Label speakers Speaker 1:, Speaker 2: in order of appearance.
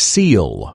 Speaker 1: seal.